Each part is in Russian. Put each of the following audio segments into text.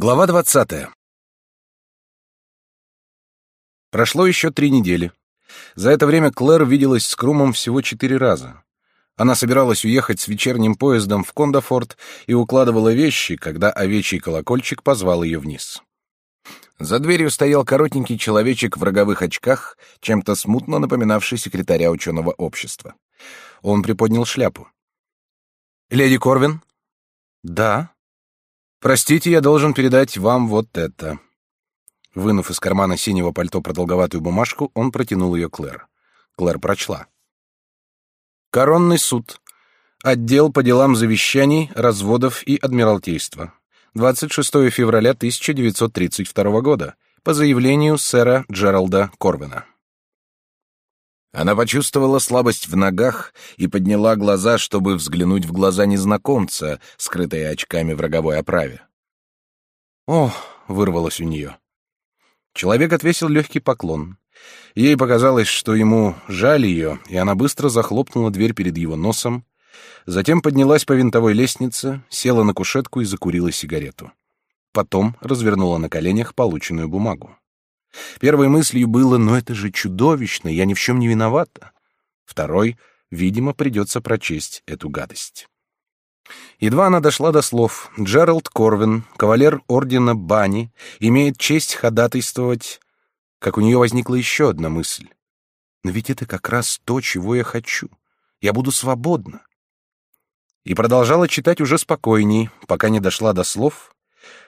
Глава двадцатая. Прошло еще три недели. За это время Клэр виделась с Крумом всего четыре раза. Она собиралась уехать с вечерним поездом в Кондафорт и укладывала вещи, когда овечий колокольчик позвал ее вниз. За дверью стоял коротенький человечек в роговых очках, чем-то смутно напоминавший секретаря ученого общества. Он приподнял шляпу. «Леди Корвин?» «Да». «Простите, я должен передать вам вот это». Вынув из кармана синего пальто продолговатую бумажку, он протянул ее Клэр. Клэр прочла. «Коронный суд. Отдел по делам завещаний, разводов и адмиралтейства. 26 февраля 1932 года. По заявлению сэра Джералда Корвина». Она почувствовала слабость в ногах и подняла глаза, чтобы взглянуть в глаза незнакомца, скрытые очками в роговой оправе. «О!» — вырвалось у нее. Человек отвесил легкий поклон. Ей показалось, что ему жаль ее, и она быстро захлопнула дверь перед его носом, затем поднялась по винтовой лестнице, села на кушетку и закурила сигарету. Потом развернула на коленях полученную бумагу. Первой мыслью было «но это же чудовищно, я ни в чем не виновата». Второй «видимо, придется прочесть эту гадость». Едва она дошла до слов «Джеральд Корвин, кавалер ордена Бани, имеет честь ходатайствовать», как у нее возникла еще одна мысль. «Но ведь это как раз то, чего я хочу. Я буду свободна». И продолжала читать уже спокойней, пока не дошла до слов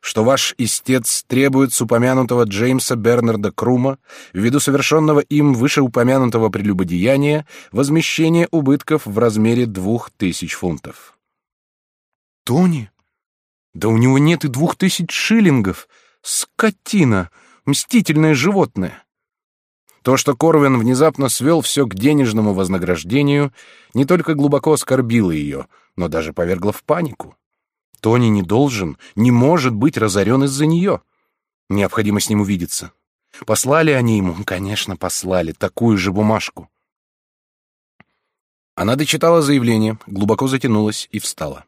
что ваш истец требует с упомянутого Джеймса Бернарда Крума, ввиду совершенного им вышеупомянутого прелюбодеяния, возмещение убытков в размере двух тысяч фунтов. Тони? Да у него нет и двух тысяч шиллингов. Скотина! Мстительное животное! То, что Корвин внезапно свел все к денежному вознаграждению, не только глубоко оскорбило ее, но даже повергло в панику. Тони не должен, не может быть разорен из-за нее. Необходимо с ним увидеться. Послали они ему? Конечно, послали. Такую же бумажку. Она дочитала заявление, глубоко затянулась и встала.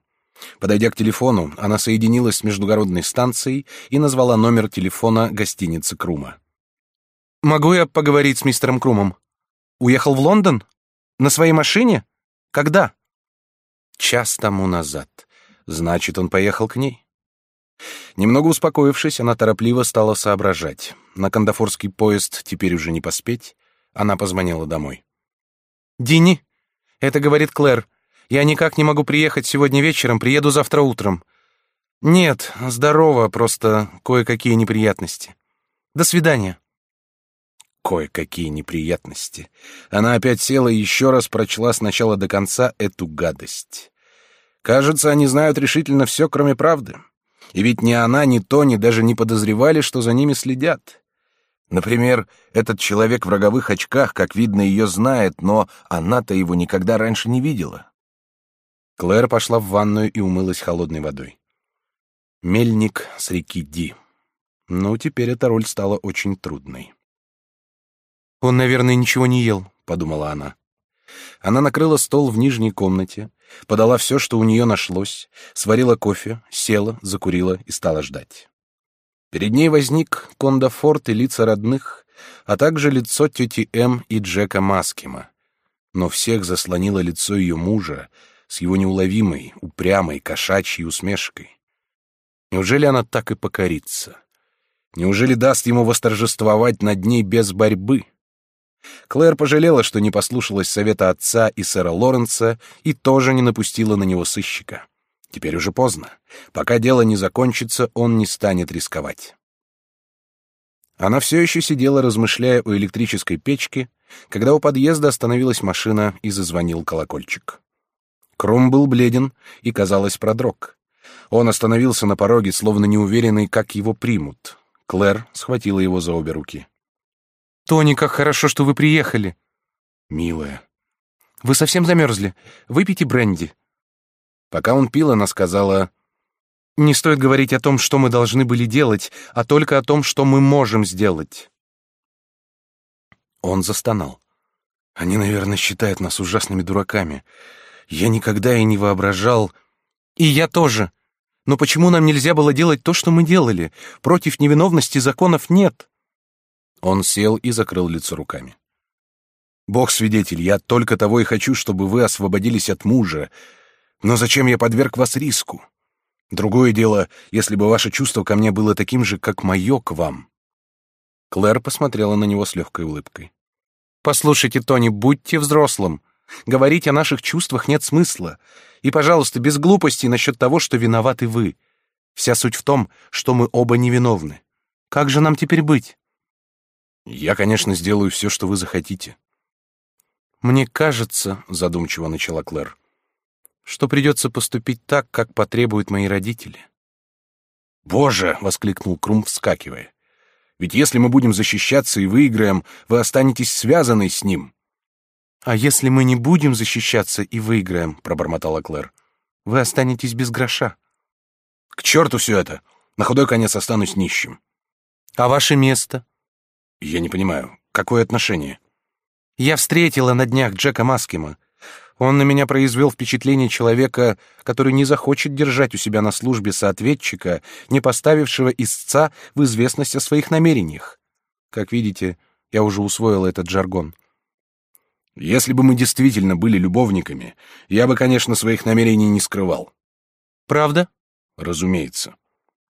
Подойдя к телефону, она соединилась с междугородной станцией и назвала номер телефона гостиницы Крума. «Могу я поговорить с мистером Крумом? Уехал в Лондон? На своей машине? Когда?» «Час тому назад. Значит, он поехал к ней. Немного успокоившись, она торопливо стала соображать. На кандафорский поезд теперь уже не поспеть. Она позвонила домой. «Дини, это говорит Клэр. Я никак не могу приехать сегодня вечером, приеду завтра утром. Нет, здорово, просто кое-какие неприятности. До свидания». Кое-какие неприятности. Она опять села и еще раз прочла с начала до конца эту гадость. Кажется, они знают решительно все, кроме правды. И ведь ни она, ни Тони даже не подозревали, что за ними следят. Например, этот человек в роговых очках, как видно, ее знает, но она-то его никогда раньше не видела. Клэр пошла в ванную и умылась холодной водой. Мельник с реки Ди. Ну, теперь эта роль стала очень трудной. «Он, наверное, ничего не ел», — подумала она. Она накрыла стол в нижней комнате, подала все, что у нее нашлось, сварила кофе, села, закурила и стала ждать. Перед ней возник Кондафорт и лица родных, а также лицо тети М и Джека Маскима. Но всех заслонило лицо ее мужа с его неуловимой, упрямой, кошачьей усмешкой. Неужели она так и покорится? Неужели даст ему восторжествовать над ней без борьбы? Клэр пожалела, что не послушалась совета отца и сэра Лоренса и тоже не напустила на него сыщика. Теперь уже поздно. Пока дело не закончится, он не станет рисковать. Она все еще сидела, размышляя о электрической печке, когда у подъезда остановилась машина и зазвонил колокольчик. Кром был бледен и, казалось, продрог. Он остановился на пороге, словно неуверенный, как его примут. Клэр схватила его за обе руки. «Тони, как хорошо, что вы приехали!» «Милая!» «Вы совсем замерзли. Выпейте бренди». Пока он пил, она сказала... «Не стоит говорить о том, что мы должны были делать, а только о том, что мы можем сделать». Он застонал. «Они, наверное, считают нас ужасными дураками. Я никогда и не воображал...» «И я тоже. Но почему нам нельзя было делать то, что мы делали? Против невиновности законов нет. Он сел и закрыл лицо руками. Бог свидетель, я только того и хочу, чтобы вы освободились от мужа. Но зачем я подверг вас риску? Другое дело, если бы ваше чувство ко мне было таким же, как мое к вам. Клэр посмотрела на него с легкой улыбкой. Послушайте, Тони, будьте взрослым. Говорить о наших чувствах нет смысла. И, пожалуйста, без глупостей насчет того, что виноваты вы. Вся суть в том, что мы оба невиновны. Как же нам теперь быть? Я, конечно, сделаю все, что вы захотите. Мне кажется, задумчиво начала Клэр, что придется поступить так, как потребуют мои родители. Боже, воскликнул Крум, вскакивая. Ведь если мы будем защищаться и выиграем, вы останетесь связаны с ним. А если мы не будем защищаться и выиграем, пробормотала Клэр, вы останетесь без гроша. К черту все это! На худой конец останусь нищим. А ваше место? Я не понимаю, какое отношение? Я встретила на днях Джека Маскима. Он на меня произвел впечатление человека, который не захочет держать у себя на службе соответчика, не поставившего истца в известность о своих намерениях. Как видите, я уже усвоил этот жаргон. Если бы мы действительно были любовниками, я бы, конечно, своих намерений не скрывал. Правда? Разумеется.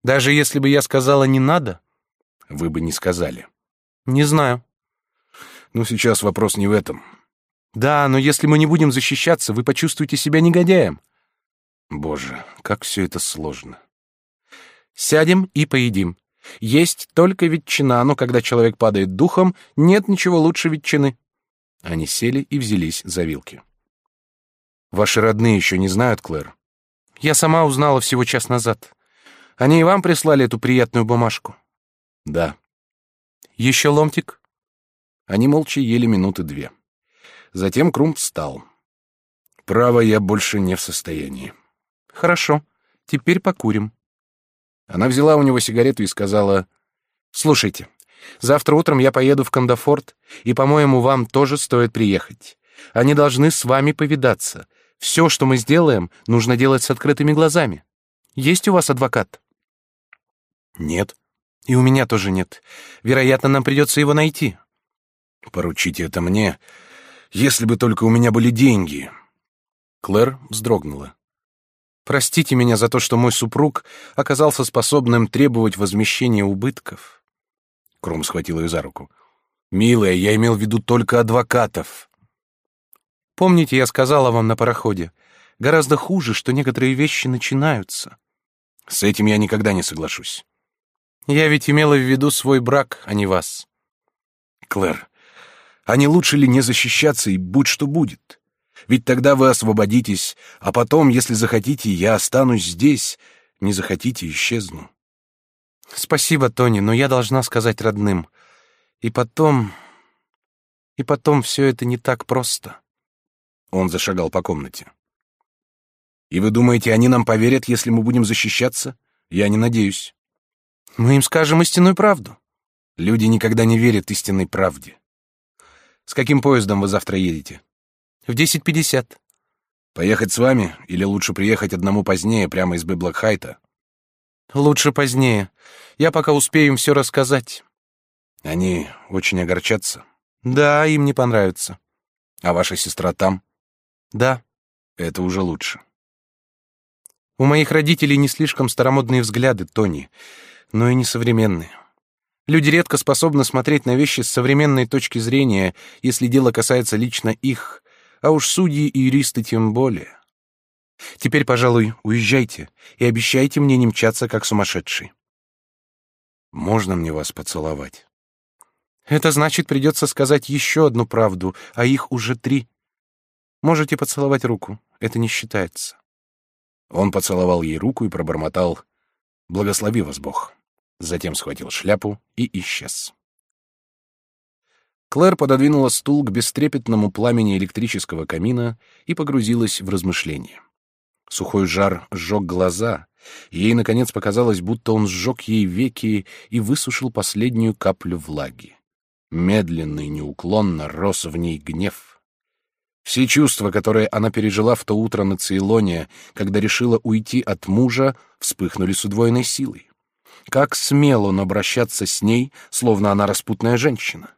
Даже если бы я сказала не надо, вы бы не сказали. Не знаю. Ну сейчас вопрос не в этом. Да, но если мы не будем защищаться, вы почувствуете себя негодяем. Боже, как все это сложно. Сядем и поедим. Есть только ветчина, но когда человек падает духом, нет ничего лучше ветчины. Они сели и взялись за вилки. Ваши родные еще не знают, Клэр. Я сама узнала всего час назад. Они и вам прислали эту приятную бумажку. Да. Еще ломтик? Они молча ели минуты две. Затем Крумп встал. Право, я больше не в состоянии. Хорошо. Теперь покурим. Она взяла у него сигарету и сказала: "Слушайте, Завтра утром я поеду в Кандафорт, и, по-моему, вам тоже стоит приехать. Они должны с вами повидаться. Все, что мы сделаем, нужно делать с открытыми глазами. Есть у вас адвокат? Нет. И у меня тоже нет. Вероятно, нам придется его найти. Поручите это мне, если бы только у меня были деньги. Клэр вздрогнула. Простите меня за то, что мой супруг оказался способным требовать возмещения убытков. Кром схватил ее за руку. «Милая, я имел в виду только адвокатов». «Помните, я сказала вам на пароходе, гораздо хуже, что некоторые вещи начинаются». «С этим я никогда не соглашусь». «Я ведь имела в виду свой брак, а не вас». «Клэр, а не лучше ли не защищаться и будь что будет? Ведь тогда вы освободитесь, а потом, если захотите, я останусь здесь, не захотите, исчезну». Спасибо, Тони, но я должна сказать родным. И потом... И потом все это не так просто. Он зашагал по комнате. И вы думаете, они нам поверят, если мы будем защищаться? Я не надеюсь. Мы им скажем истинную правду. Люди никогда не верят истинной правде. С каким поездом вы завтра едете? В 10.50. Поехать с вами или лучше приехать одному позднее, прямо из Бэблокхайта? Лучше позднее. Я пока успею им все рассказать. Они очень огорчатся. Да, им не понравится. А ваша сестра там? Да. Это уже лучше. У моих родителей не слишком старомодные взгляды, Тони, но и не современные. Люди редко способны смотреть на вещи с современной точки зрения, если дело касается лично их, а уж судьи и юристы тем более. Теперь, пожалуй, уезжайте и обещайте мне не мчаться, как сумасшедший. Можно мне вас поцеловать? Это значит, придется сказать еще одну правду, а их уже три. Можете поцеловать руку, это не считается. Он поцеловал ей руку и пробормотал «Благослови вас Бог». Затем схватил шляпу и исчез. Клэр пододвинула стул к бестрепетному пламени электрического камина и погрузилась в размышления. Сухой жар сжег глаза, ей, наконец, показалось, будто он сжег ей веки и высушил последнюю каплю влаги. Медленно и неуклонно рос в ней гнев. Все чувства, которые она пережила в то утро на Цейлоне, когда решила уйти от мужа, вспыхнули с удвоенной силой. Как смел он обращаться с ней, словно она распутная женщина?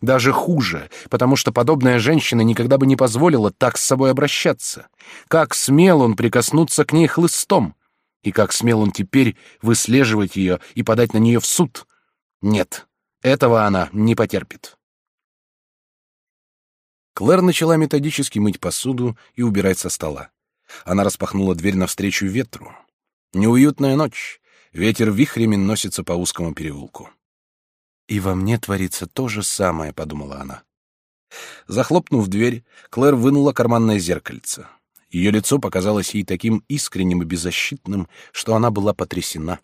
Даже хуже, потому что подобная женщина никогда бы не позволила так с собой обращаться. Как смел он прикоснуться к ней хлыстом? И как смел он теперь выслеживать ее и подать на нее в суд? Нет, этого она не потерпит. Клэр начала методически мыть посуду и убирать со стола. Она распахнула дверь навстречу ветру. Неуютная ночь. Ветер вихрями носится по узкому переулку. «И во мне творится то же самое», — подумала она. Захлопнув дверь, Клэр вынула карманное зеркальце. Ее лицо показалось ей таким искренним и беззащитным, что она была потрясена.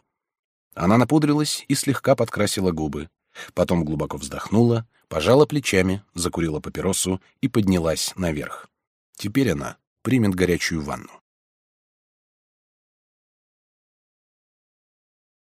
Она напудрилась и слегка подкрасила губы. Потом глубоко вздохнула, пожала плечами, закурила папиросу и поднялась наверх. Теперь она примет горячую ванну.